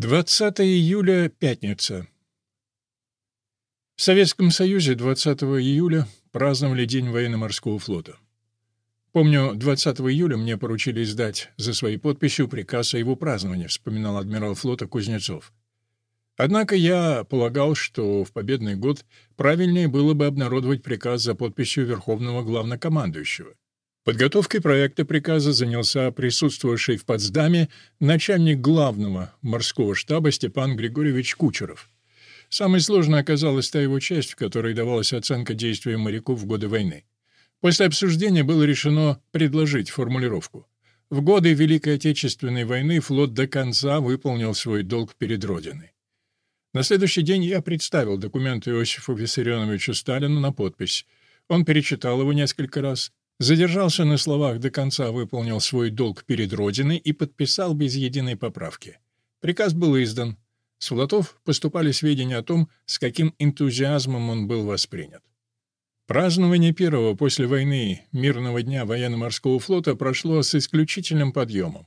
20 июля, пятница. В Советском Союзе 20 июля праздновали День военно-морского флота. Помню, 20 июля мне поручили издать за своей подписью приказ о его праздновании, вспоминал адмирал флота Кузнецов. Однако я полагал, что в победный год правильнее было бы обнародовать приказ за подписью Верховного Главнокомандующего. Подготовкой проекта приказа занялся присутствовавший в Потсдаме начальник главного морского штаба Степан Григорьевич Кучеров. Самой сложной оказалась та его часть, в которой давалась оценка действиям моряков в годы войны. После обсуждения было решено предложить формулировку. В годы Великой Отечественной войны флот до конца выполнил свой долг перед Родиной. На следующий день я представил документы Иосифу Виссарионовичу Сталину на подпись. Он перечитал его несколько раз, Задержался на словах до конца, выполнил свой долг перед Родиной и подписал без единой поправки. Приказ был издан. С флотов поступали сведения о том, с каким энтузиазмом он был воспринят. Празднование первого после войны мирного дня военно-морского флота прошло с исключительным подъемом.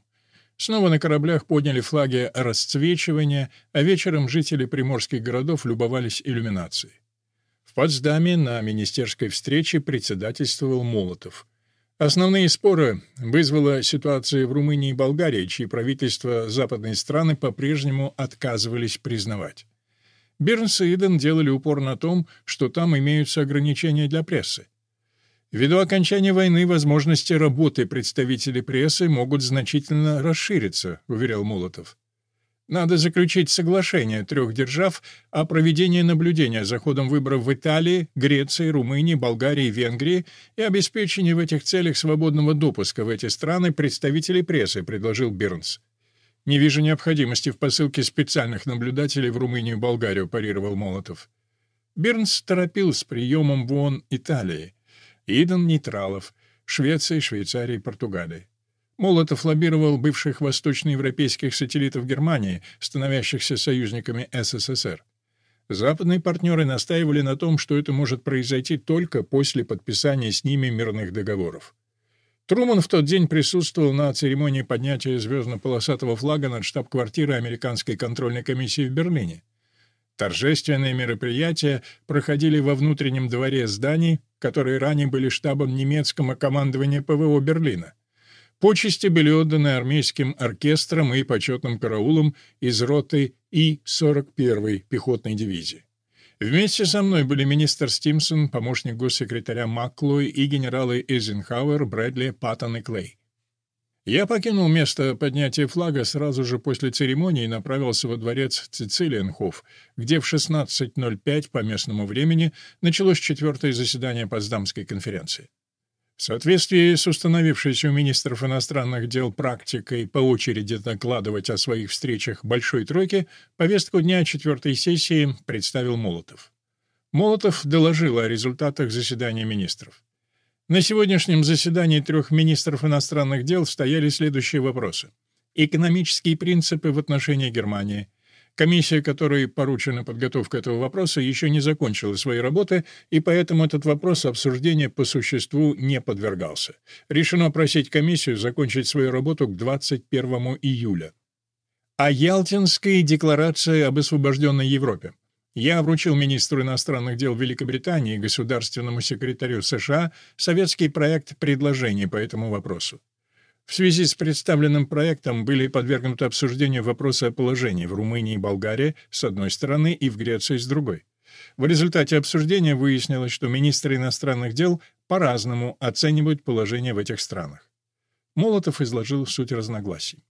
Снова на кораблях подняли флаги расцвечивания, а вечером жители приморских городов любовались иллюминацией. В Потсдаме на министерской встрече председательствовал Молотов. Основные споры вызвала ситуация в Румынии и Болгарии, чьи правительства западные страны по-прежнему отказывались признавать. Бернс и Иден делали упор на том, что там имеются ограничения для прессы. Ввиду окончания войны возможности работы представителей прессы могут значительно расшириться, уверял Молотов. Надо заключить соглашение трех держав о проведении наблюдения за ходом выборов в Италии, Греции, Румынии, Болгарии Венгрии и обеспечении в этих целях свободного допуска в эти страны представителей прессы, предложил Бирнс. «Не вижу необходимости в посылке специальных наблюдателей в Румынию и Болгарию», парировал Молотов. Бирнс торопил с приемом в ООН Италии, Иден — нейтралов, Швеции, Швейцарии, Португалии. Молотов лоббировал бывших восточноевропейских сателлитов Германии, становящихся союзниками СССР. Западные партнеры настаивали на том, что это может произойти только после подписания с ними мирных договоров. Труман в тот день присутствовал на церемонии поднятия звездно-полосатого флага над штаб-квартирой американской контрольной комиссии в Берлине. Торжественные мероприятия проходили во внутреннем дворе зданий, которые ранее были штабом немецкого командования ПВО Берлина. Почести были отданы армейским оркестрам и почетным караулам из роты И-41 пехотной дивизии. Вместе со мной были министр Стимсон, помощник госсекретаря Маклой и генералы Эйзенхауэр, Брэдли, Паттон и Клей. Я покинул место поднятия флага сразу же после церемонии и направился во дворец Цицилиенхоф, где в 16.05 по местному времени началось четвертое заседание Потсдамской конференции. В соответствии с установившейся у министров иностранных дел практикой по очереди докладывать о своих встречах Большой Тройки, повестку дня четвертой сессии представил Молотов. Молотов доложил о результатах заседания министров. На сегодняшнем заседании трех министров иностранных дел стояли следующие вопросы. Экономические принципы в отношении Германии – Комиссия, которой поручена подготовка этого вопроса, еще не закончила свои работы, и поэтому этот вопрос обсуждения по существу не подвергался. Решено просить комиссию закончить свою работу к 21 июля. О Ялтинской декларации об освобожденной Европе. Я вручил министру иностранных дел Великобритании и государственному секретарю США советский проект предложений по этому вопросу. В связи с представленным проектом были подвергнуты обсуждению вопросы о положении в Румынии и Болгарии с одной стороны и в Греции с другой. В результате обсуждения выяснилось, что министры иностранных дел по-разному оценивают положение в этих странах. Молотов изложил суть разногласий.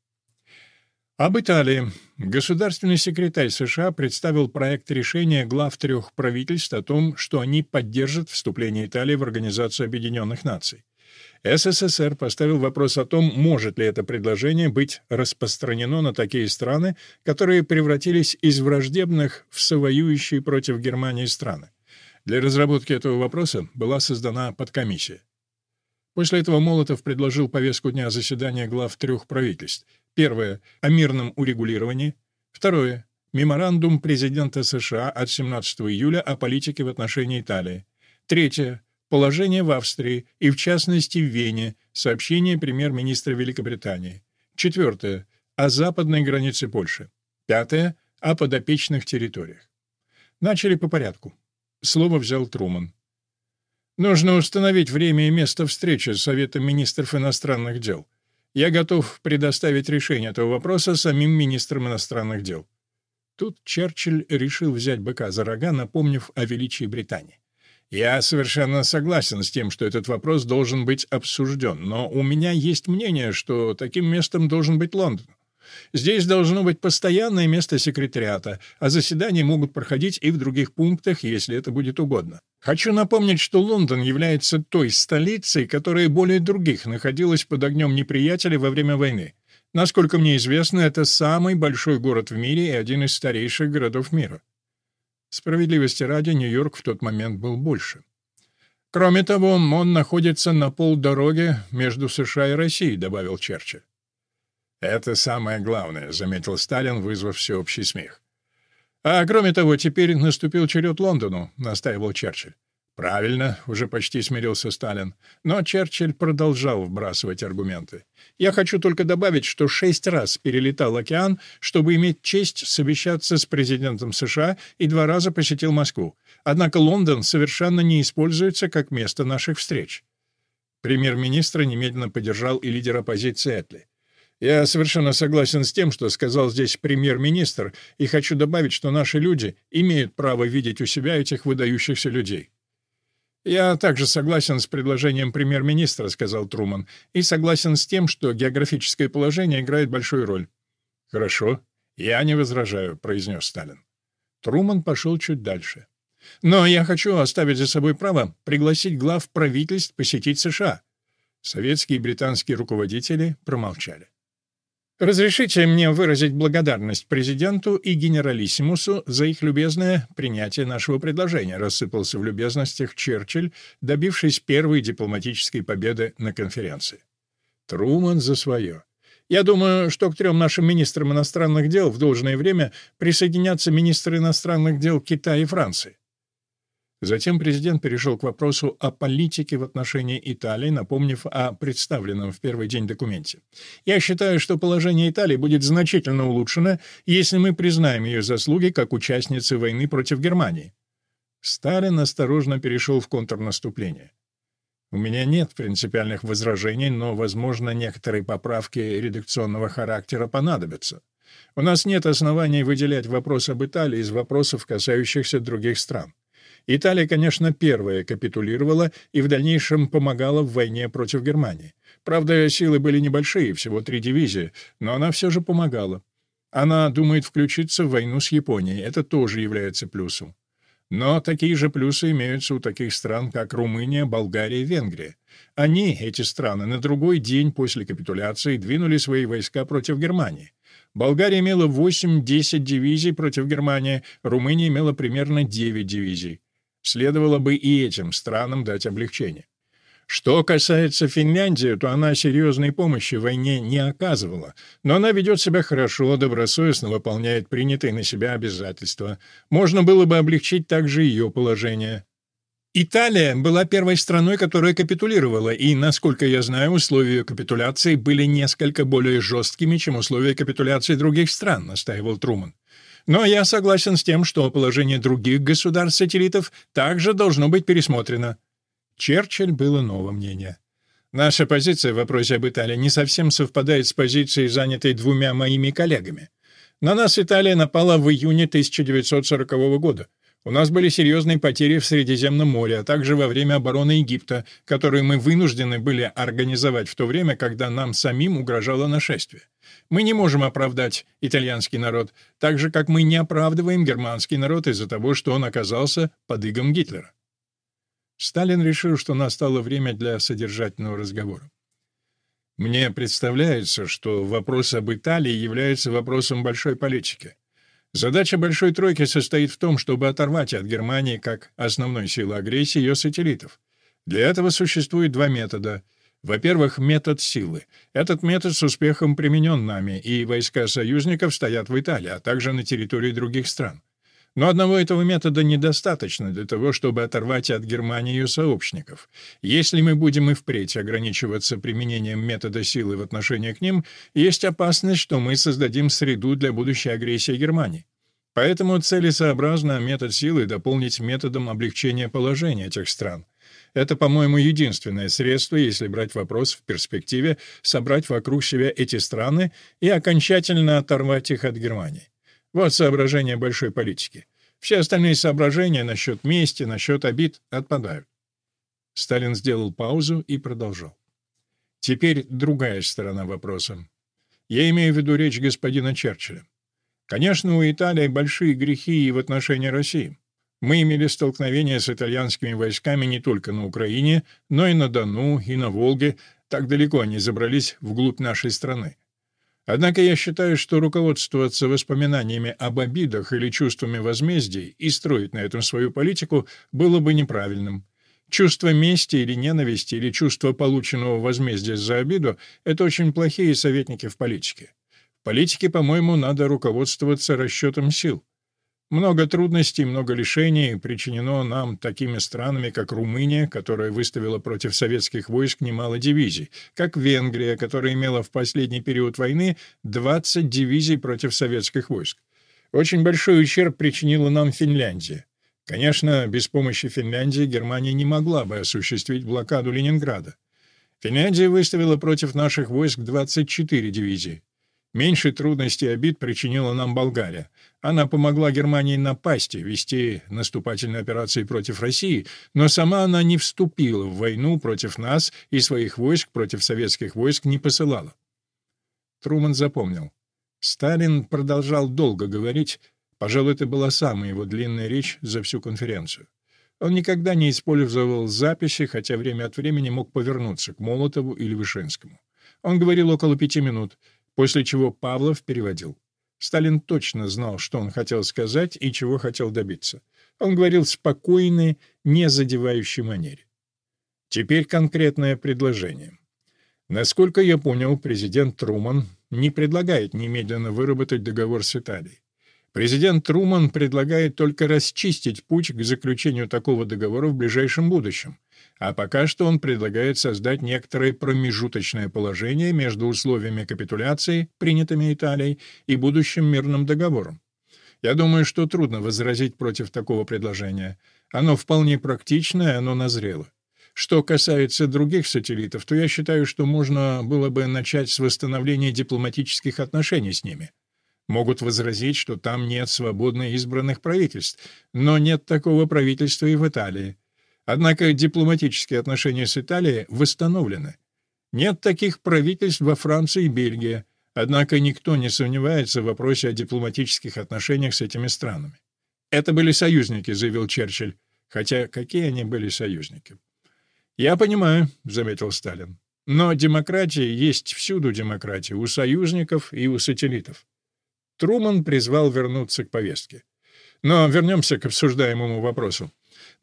Об Италии. Государственный секретарь США представил проект решения глав трех правительств о том, что они поддержат вступление Италии в Организацию Объединенных Наций. СССР поставил вопрос о том, может ли это предложение быть распространено на такие страны, которые превратились из враждебных в совоюющие против Германии страны. Для разработки этого вопроса была создана подкомиссия. После этого Молотов предложил повестку дня заседания глав трех правительств. Первое — о мирном урегулировании. Второе — меморандум президента США от 17 июля о политике в отношении Италии. Третье — Положение в Австрии и, в частности, в Вене. Сообщение премьер-министра Великобритании. Четвертое. О западной границе Польши. Пятое — о подопечных территориях. Начали по порядку. Слово взял Труман. Нужно установить время и место встречи с Советом министров иностранных дел. Я готов предоставить решение этого вопроса самим министрам иностранных дел. Тут Черчилль решил взять быка за рога, напомнив о величии Британии. Я совершенно согласен с тем, что этот вопрос должен быть обсужден, но у меня есть мнение, что таким местом должен быть Лондон. Здесь должно быть постоянное место секретариата, а заседания могут проходить и в других пунктах, если это будет угодно. Хочу напомнить, что Лондон является той столицей, которая более других находилась под огнем неприятеля во время войны. Насколько мне известно, это самый большой город в мире и один из старейших городов мира. Справедливости ради, Нью-Йорк в тот момент был больше. Кроме того, он находится на полдороге между США и Россией, добавил Черчилль. «Это самое главное», — заметил Сталин, вызвав всеобщий смех. «А кроме того, теперь наступил черед Лондону», — настаивал Черчилль. «Правильно», — уже почти смирился Сталин. Но Черчилль продолжал вбрасывать аргументы. «Я хочу только добавить, что шесть раз перелетал океан, чтобы иметь честь совещаться с президентом США и два раза посетил Москву. Однако Лондон совершенно не используется как место наших встреч». Премьер-министр немедленно поддержал и лидер оппозиции Этли. Я совершенно согласен с тем, что сказал здесь премьер-министр, и хочу добавить, что наши люди имеют право видеть у себя этих выдающихся людей. «Я также согласен с предложением премьер-министра», — сказал Труман, «и согласен с тем, что географическое положение играет большую роль». «Хорошо, я не возражаю», — произнес Сталин. Труман пошел чуть дальше. «Но я хочу оставить за собой право пригласить глав правительств посетить США». Советские и британские руководители промолчали. Разрешите мне выразить благодарность президенту и генералиссимусу за их любезное принятие нашего предложения, рассыпался в любезностях Черчилль, добившись первой дипломатической победы на конференции. Труман за свое. Я думаю, что к трем нашим министрам иностранных дел в должное время присоединятся министры иностранных дел Китая и Франции. Затем президент перешел к вопросу о политике в отношении Италии, напомнив о представленном в первый день документе. «Я считаю, что положение Италии будет значительно улучшено, если мы признаем ее заслуги как участницы войны против Германии». Сталин осторожно перешел в контрнаступление. У меня нет принципиальных возражений, но, возможно, некоторые поправки редакционного характера понадобятся. У нас нет оснований выделять вопрос об Италии из вопросов, касающихся других стран. Италия, конечно, первая капитулировала и в дальнейшем помогала в войне против Германии. Правда, силы были небольшие, всего три дивизии, но она все же помогала. Она думает включиться в войну с Японией, это тоже является плюсом. Но такие же плюсы имеются у таких стран, как Румыния, Болгария и Венгрия. Они, эти страны, на другой день после капитуляции двинули свои войска против Германии. Болгария имела 8-10 дивизий против Германии, Румыния имела примерно 9 дивизий. Следовало бы и этим странам дать облегчение. Что касается Финляндии, то она серьезной помощи в войне не оказывала, но она ведет себя хорошо, добросовестно выполняет принятые на себя обязательства. Можно было бы облегчить также ее положение. Италия была первой страной, которая капитулировала, и, насколько я знаю, условия капитуляции были несколько более жесткими, чем условия капитуляции других стран, настаивал Труман. Но я согласен с тем, что положение других государств-сателлитов также должно быть пересмотрено. Черчилль было новое мнение. Наша позиция в вопросе об Италии не совсем совпадает с позицией, занятой двумя моими коллегами. На нас Италия напала в июне 1940 года. У нас были серьезные потери в Средиземном море, а также во время обороны Египта, которые мы вынуждены были организовать в то время, когда нам самим угрожало нашествие. Мы не можем оправдать итальянский народ, так же, как мы не оправдываем германский народ из-за того, что он оказался под игом Гитлера. Сталин решил, что настало время для содержательного разговора. Мне представляется, что вопрос об Италии является вопросом большой политики. Задача Большой Тройки состоит в том, чтобы оторвать от Германии как основной силы агрессии ее сателлитов. Для этого существует два метода. Во-первых, метод силы. Этот метод с успехом применен нами, и войска союзников стоят в Италии, а также на территории других стран. Но одного этого метода недостаточно для того, чтобы оторвать от Германии ее сообщников. Если мы будем и впредь ограничиваться применением метода силы в отношении к ним, есть опасность, что мы создадим среду для будущей агрессии Германии. Поэтому целесообразно метод силы дополнить методом облегчения положения этих стран. Это, по-моему, единственное средство, если брать вопрос в перспективе, собрать вокруг себя эти страны и окончательно оторвать их от Германии. Вот соображение большой политики. Все остальные соображения насчет мести, насчет обид отпадают. Сталин сделал паузу и продолжал. Теперь другая сторона вопроса. Я имею в виду речь господина Черчилля. Конечно, у Италии большие грехи и в отношении России. Мы имели столкновения с итальянскими войсками не только на Украине, но и на Дону, и на Волге. Так далеко они забрались вглубь нашей страны. Однако я считаю, что руководствоваться воспоминаниями об обидах или чувствами возмездия и строить на этом свою политику было бы неправильным. Чувство мести или ненависти, или чувство полученного возмездия за обиду — это очень плохие советники в политике. В политике, по-моему, надо руководствоваться расчетом сил. Много трудностей, много лишений причинено нам такими странами, как Румыния, которая выставила против советских войск немало дивизий, как Венгрия, которая имела в последний период войны 20 дивизий против советских войск. Очень большой ущерб причинила нам Финляндия. Конечно, без помощи Финляндии Германия не могла бы осуществить блокаду Ленинграда. Финляндия выставила против наших войск 24 дивизии. Меньше трудностей и обид причинила нам Болгария. Она помогла Германии напасть и вести наступательные операции против России, но сама она не вступила в войну против нас и своих войск против советских войск не посылала. Труман запомнил. Сталин продолжал долго говорить, пожалуй, это была самая его длинная речь за всю конференцию. Он никогда не использовал записи, хотя время от времени мог повернуться к Молотову или Вышинскому. Он говорил около пяти минут — после чего Павлов переводил. Сталин точно знал, что он хотел сказать и чего хотел добиться. Он говорил в спокойной, не задевающей манере. Теперь конкретное предложение. Насколько я понял, президент Труман не предлагает немедленно выработать договор с Италией. Президент Труман предлагает только расчистить путь к заключению такого договора в ближайшем будущем, а пока что он предлагает создать некоторое промежуточное положение между условиями капитуляции, принятыми Италией, и будущим мирным договором. Я думаю, что трудно возразить против такого предложения. Оно вполне практичное, оно назрело. Что касается других сателлитов, то я считаю, что можно было бы начать с восстановления дипломатических отношений с ними. Могут возразить, что там нет свободно избранных правительств, но нет такого правительства и в Италии. Однако дипломатические отношения с Италией восстановлены. Нет таких правительств во Франции и Бельгии, однако никто не сомневается в вопросе о дипломатических отношениях с этими странами. «Это были союзники», — заявил Черчилль. Хотя какие они были союзники? «Я понимаю», — заметил Сталин. «Но демократия есть всюду демократия, у союзников и у сателлитов». Труман призвал вернуться к повестке. Но вернемся к обсуждаемому вопросу.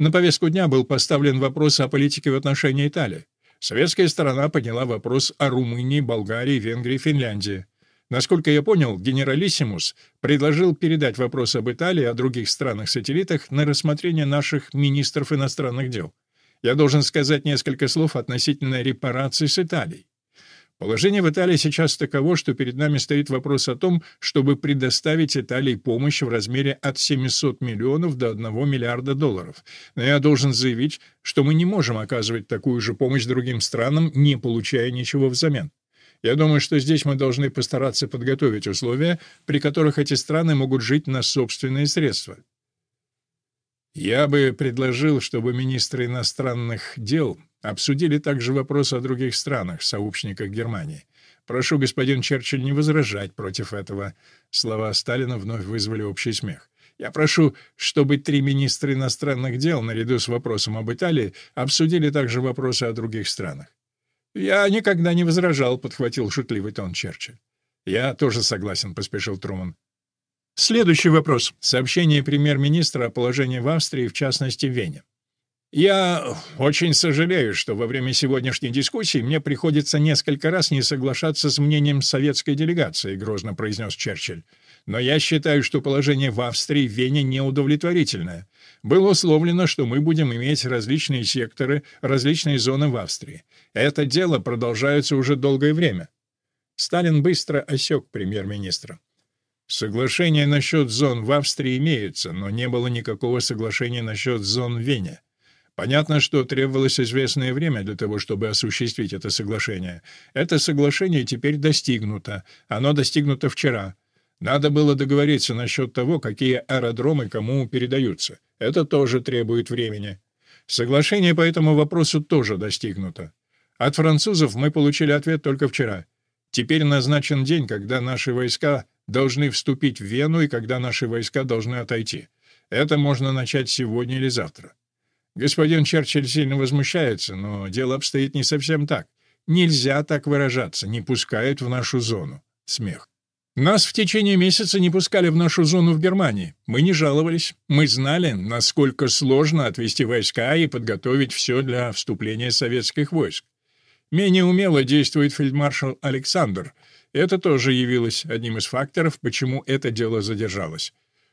На повестку дня был поставлен вопрос о политике в отношении Италии. Советская сторона подняла вопрос о Румынии, Болгарии, Венгрии, Финляндии. Насколько я понял, генералиссимус предложил передать вопрос об Италии и о других странах-сателлитах на рассмотрение наших министров иностранных дел. Я должен сказать несколько слов относительно репараций с Италией. Положение в Италии сейчас таково, что перед нами стоит вопрос о том, чтобы предоставить Италии помощь в размере от 700 миллионов до 1 миллиарда долларов. Но я должен заявить, что мы не можем оказывать такую же помощь другим странам, не получая ничего взамен. Я думаю, что здесь мы должны постараться подготовить условия, при которых эти страны могут жить на собственные средства. Я бы предложил, чтобы министры иностранных дел Обсудили также вопрос о других странах, сообщниках Германии. Прошу, господин Черчилль, не возражать против этого. Слова Сталина вновь вызвали общий смех. Я прошу, чтобы три министра иностранных дел, наряду с вопросом об Италии, обсудили также вопросы о других странах. «Я никогда не возражал», — подхватил шутливый тон Черчилль. «Я тоже согласен», — поспешил Труман. Следующий вопрос. Сообщение премьер-министра о положении в Австрии, в частности, в Вене. Я очень сожалею, что во время сегодняшней дискуссии мне приходится несколько раз не соглашаться с мнением советской делегации, грозно произнес Черчилль. Но я считаю, что положение в Австрии и Вене неудовлетворительное. Было условлено, что мы будем иметь различные секторы, различные зоны в Австрии. Это дело продолжается уже долгое время. Сталин быстро осек премьер-министра. Соглашение насчет зон в Австрии имеется, но не было никакого соглашения насчет зон в Вене. Понятно, что требовалось известное время для того, чтобы осуществить это соглашение. Это соглашение теперь достигнуто. Оно достигнуто вчера. Надо было договориться насчет того, какие аэродромы кому передаются. Это тоже требует времени. Соглашение по этому вопросу тоже достигнуто. От французов мы получили ответ только вчера. Теперь назначен день, когда наши войска должны вступить в Вену и когда наши войска должны отойти. Это можно начать сегодня или завтра. Господин Черчилль сильно возмущается, но дело обстоит не совсем так. Нельзя так выражаться, не пускают в нашу зону. Смех. Нас в течение месяца не пускали в нашу зону в Германии. Мы не жаловались. Мы знали, насколько сложно отвести войска и подготовить все для вступления советских войск. Менее умело действует фельдмаршал Александр — это тоже явилось одним из факторов, почему это дело задержалось.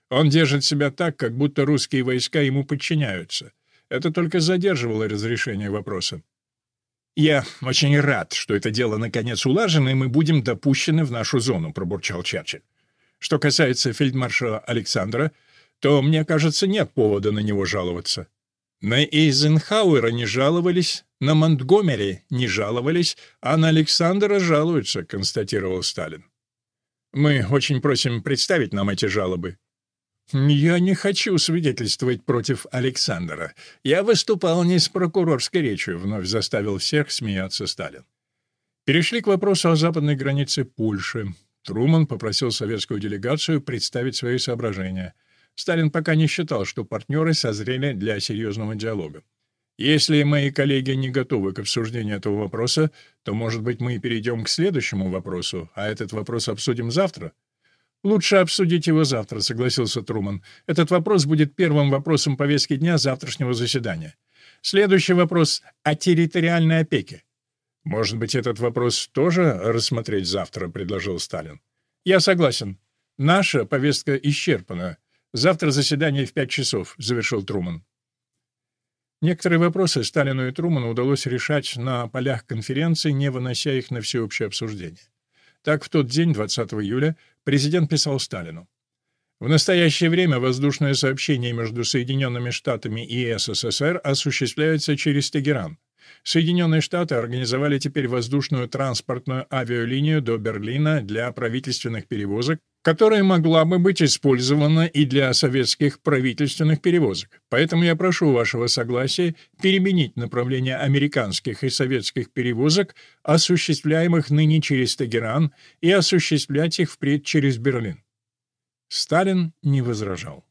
Он держит себя так, как будто русские войска ему подчиняются. Это только задерживало разрешение вопроса. «Я очень рад, что это дело наконец улажено, и мы будем допущены в нашу зону», — пробурчал Черчилль. «Что касается фельдмаршала Александра, то, мне кажется, нет повода на него жаловаться. На Эйзенхауэра не жаловались, на Монтгомери не жаловались, а на Александра жалуются, констатировал Сталин. Мы очень просим представить нам эти жалобы. Я не хочу свидетельствовать против Александра. Я выступал не с прокурорской речью, вновь заставил всех смеяться Сталин. Перешли к вопросу о западной границе Польши. Труман попросил советскую делегацию представить свои соображения — Сталин пока не считал, что партнеры созрели для серьезного диалога. Если мои коллеги не готовы к обсуждению этого вопроса, то, может быть, мы перейдем к следующему вопросу, а этот вопрос обсудим завтра? Лучше обсудить его завтра, согласился Труман. Этот вопрос будет первым вопросом повестки дня завтрашнего заседания. Следующий вопрос о территориальной опеке. Может быть, этот вопрос тоже рассмотреть завтра, предложил Сталин. Я согласен. Наша повестка исчерпана. Завтра заседание в пять часов», — завершил Труман. Некоторые вопросы Сталину и Труману удалось решать на полях конференции, не вынося их на всеобщее обсуждение. Так, в тот день, 20 июля, президент писал Сталину. В настоящее время воздушное сообщение между Соединенными Штатами и СССР осуществляется через Тегеран. Соединенные Штаты организовали теперь воздушную транспортную авиалинию до Берлина для правительственных перевозок, которая могла бы быть использована и для советских правительственных перевозок. Поэтому я прошу вашего согласия переменить направление американских и советских перевозок, осуществляемых ныне через Тегеран, и осуществлять их впредь через Берлин. Сталин не возражал.